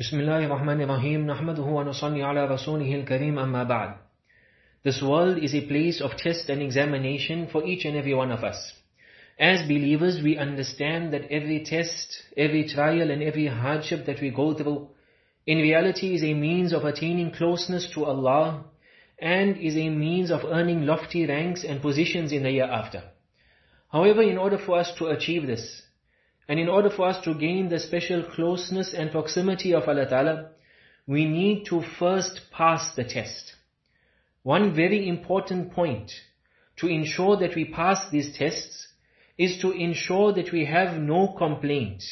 بسم الله الرحمن الرحيم نحمده ونصلي على رسوله الكريم أما بعد This world is a place of test and examination for each and every one of us. As believers, we understand that every test, every trial and every hardship that we go through, in reality is a means of attaining closeness to Allah and is a means of earning lofty ranks and positions in the year after. However, in order for us to achieve this, and in order for us to gain the special closeness and proximity of Allah Ta'ala, we need to first pass the test. One very important point to ensure that we pass these tests is to ensure that we have no complaint,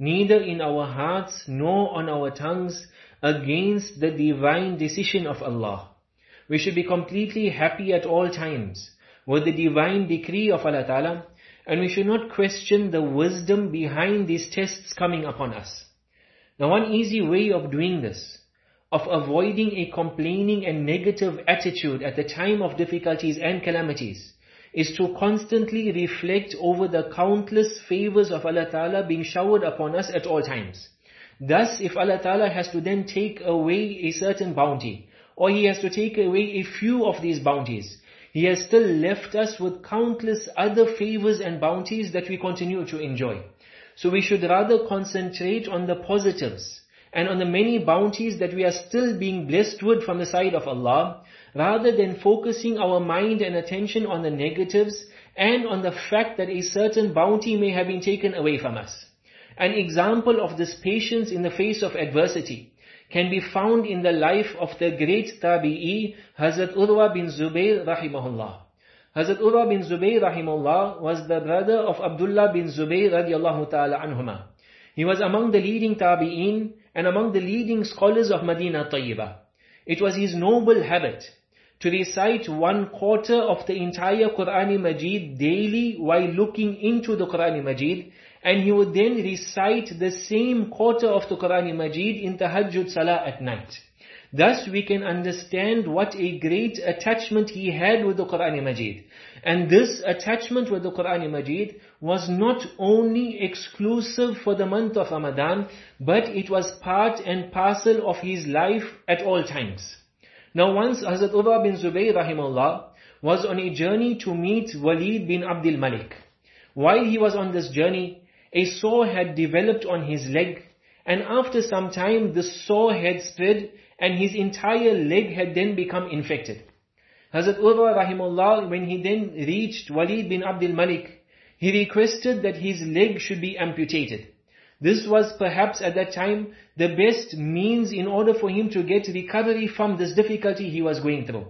neither in our hearts nor on our tongues against the divine decision of Allah. We should be completely happy at all times with the divine decree of Allah Ta'ala and we should not question the wisdom behind these tests coming upon us. Now one easy way of doing this, of avoiding a complaining and negative attitude at the time of difficulties and calamities, is to constantly reflect over the countless favors of Allah Ta'ala being showered upon us at all times. Thus, if Allah Ta'ala has to then take away a certain bounty, or He has to take away a few of these bounties, he has still left us with countless other favors and bounties that we continue to enjoy. So we should rather concentrate on the positives and on the many bounties that we are still being blessed with from the side of Allah, rather than focusing our mind and attention on the negatives and on the fact that a certain bounty may have been taken away from us. An example of this patience in the face of adversity can be found in the life of the great tabi'i Hazrat Urwa bin Zubayr rahimahullah. Hazrat Urwa bin Zubayr rahimahullah was the brother of Abdullah bin Zubayr radiallahu ta'ala anhuma. He was among the leading tabi'in and among the leading scholars of Medina Tayyibah. It was his noble habit to recite one quarter of the entire Qur'an Majid daily while looking into the Qur'an Majid and he would then recite the same quarter of the Quran Majid in Tahajjud Salah at night. Thus we can understand what a great attachment he had with the Quran Majid. And this attachment with the Quran Majid was not only exclusive for the month of Ramadan, but it was part and parcel of his life at all times. Now once Hazrat Urwa bin Zubayr rahimahullah was on a journey to meet Walid bin Abdul Malik. While he was on this journey, a sore had developed on his leg, and after some time the sore had spread and his entire leg had then become infected. Hazrat Urwa rahimullah, when he then reached Walid bin Abdul Malik, he requested that his leg should be amputated. This was perhaps at that time the best means in order for him to get recovery from this difficulty he was going through.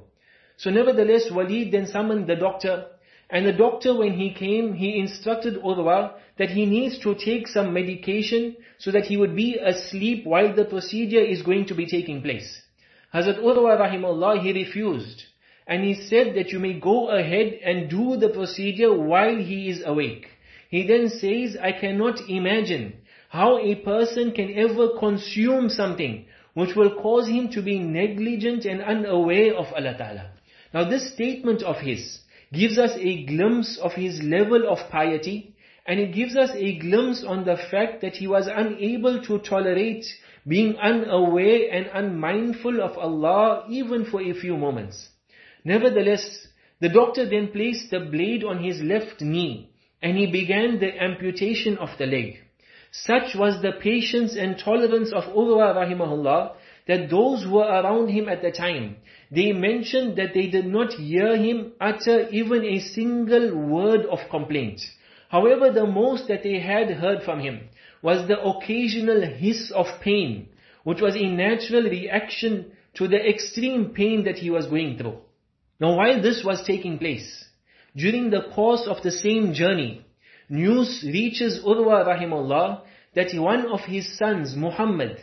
So nevertheless, Walid then summoned the doctor and the doctor, when he came, he instructed Urwa that he needs to take some medication so that he would be asleep while the procedure is going to be taking place. Hazrat Urwa rahimahullah, he refused. And he said that you may go ahead and do the procedure while he is awake. He then says, I cannot imagine how a person can ever consume something which will cause him to be negligent and unaware of Allah Ta'ala. Now this statement of his, gives us a glimpse of his level of piety and it gives us a glimpse on the fact that he was unable to tolerate being unaware and unmindful of Allah even for a few moments. Nevertheless, the doctor then placed the blade on his left knee and he began the amputation of the leg. Such was the patience and tolerance of Urwa rahimahullah that those who were around him at the time, they mentioned that they did not hear him utter even a single word of complaint. However, the most that they had heard from him was the occasional hiss of pain, which was a natural reaction to the extreme pain that he was going through. Now while this was taking place, during the course of the same journey, news reaches Urwa rahimullah that one of his sons, Muhammad,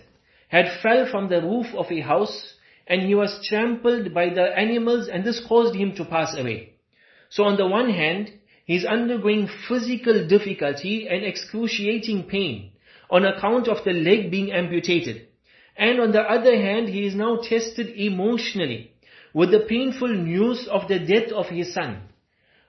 had fell from the roof of a house and he was trampled by the animals and this caused him to pass away. So on the one hand, he's undergoing physical difficulty and excruciating pain on account of the leg being amputated. And on the other hand, he is now tested emotionally with the painful news of the death of his son.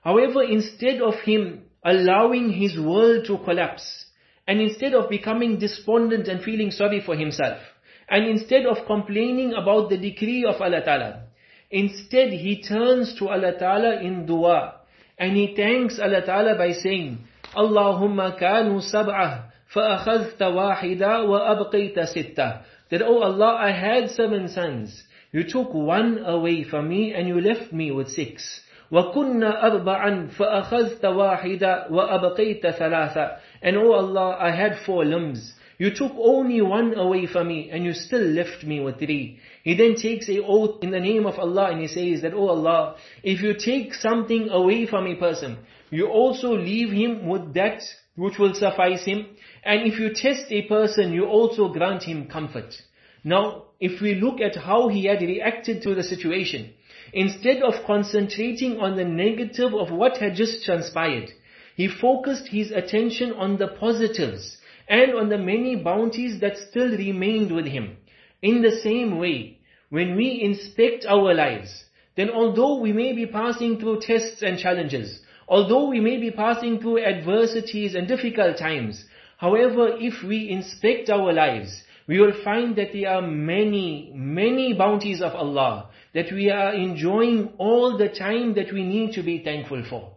However, instead of him allowing his world to collapse, and instead of becoming despondent and feeling sorry for himself, And instead of complaining about the decree of Allah Ta'ala, instead he turns to Allah Ta'ala in dua. And he thanks Allah Ta'ala by saying, Allahumma kanu sab'ah فَأَخَذْتَ وَاحِدًا وَأَبْقَيْتَ سِتَّةً That, oh Allah, I had seven sons. You took one away from me and you left me with six. وَكُنَّ أَرْبَعًا فَأَخَذْتَ وَاحِدًا وَأَبْقَيْتَ ثَلَاثًا And oh Allah, I had four limbs. You took only one away from me and you still left me with three. He then takes a oath in the name of Allah and he says that, Oh Allah, if you take something away from a person, you also leave him with that which will suffice him. And if you test a person, you also grant him comfort. Now, if we look at how he had reacted to the situation, instead of concentrating on the negative of what had just transpired, he focused his attention on the positives and on the many bounties that still remained with him. In the same way, when we inspect our lives, then although we may be passing through tests and challenges, although we may be passing through adversities and difficult times, however, if we inspect our lives, we will find that there are many, many bounties of Allah that we are enjoying all the time that we need to be thankful for.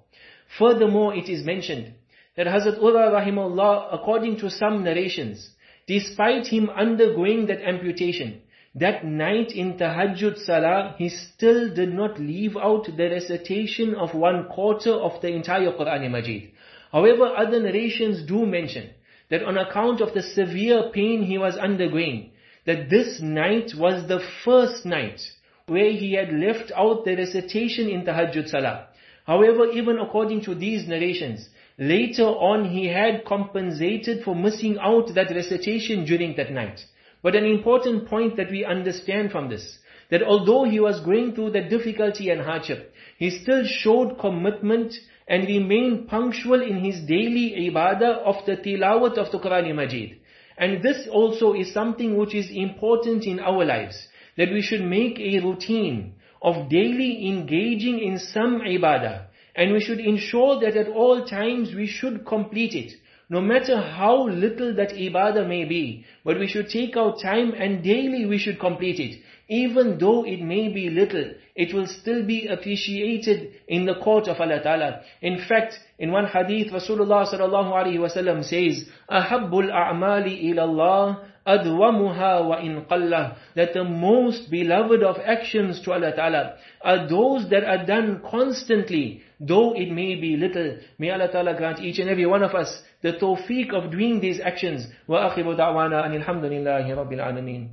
Furthermore, it is mentioned that Hazrat Urwa rahimahullah, according to some narrations, despite him undergoing that amputation, that night in Tahajjud Salah, he still did not leave out the recitation of one quarter of the entire Quran Majid. However, other narrations do mention that on account of the severe pain he was undergoing, that this night was the first night where he had left out the recitation in Tahajjud Salah. However, even according to these narrations, Later on, he had compensated for missing out that recitation during that night. But an important point that we understand from this, that although he was going through that difficulty and hardship, he still showed commitment and remained punctual in his daily ibadah of the tilawat of the Quran Majid. And this also is something which is important in our lives, that we should make a routine of daily engaging in some ibadah, and we should ensure that at all times we should complete it. No matter how little that ibadah may be, but we should take our time and daily we should complete it. Even though it may be little, it will still be appreciated in the court of Allah Ta'ala. In fact, in one hadith, Rasulullah sallallahu alaihi wasallam says, أَحَبُّ الْأَعْمَالِ إِلَى اللَّهِ أَدْوَمُهَا وَإِنْ قَلَّ That the most beloved of actions to Allah Ta'ala are those that are done constantly, though it may be little. May Allah Ta'ala grant each and every one of us the tawfiq of doing these actions. وَأَخِرُ دَعْوَانَا أَنِ الْحَمْدُ لِلَّهِ رَبِّ الْعَالَمِينَ